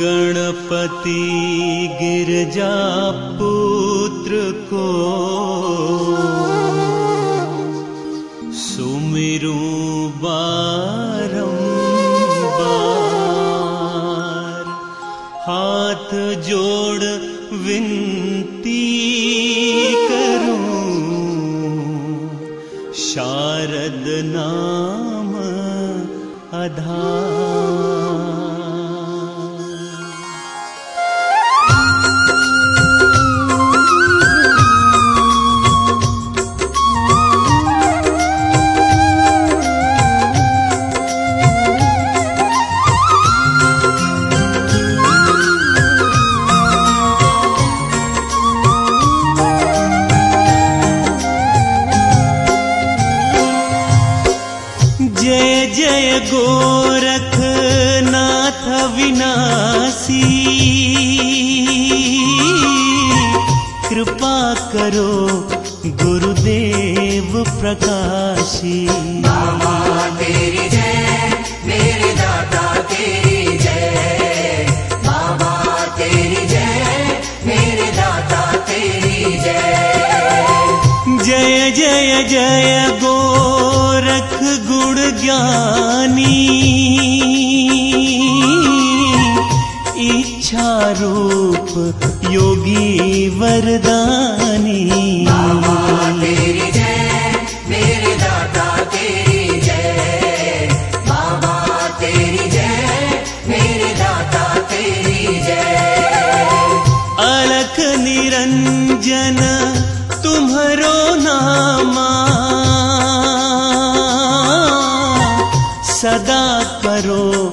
गणपति गिरजा पुत्र को सुमिरू बारंबार हाथ जोड़ विनती करूँ। शारद नाम आधार गोरख नाथ विनाशी कृपा करो गुरुदेव प्रकाशी। मामा तेरी जय मेरे दादा तेरी जय। मामा तेरी जय मेरे दादा तेरी जय। जय जय जय गोरख गुण ज्ञानी। इच्छा रूप योगी वरदानी। तेरी जय मेरे दादा तेरी जय। मामा तेरी जय मेरे दादा तेरी जय। अलख निरंजन तुम्हरो नामा। सदा करो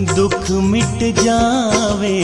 दुख मिट जावे।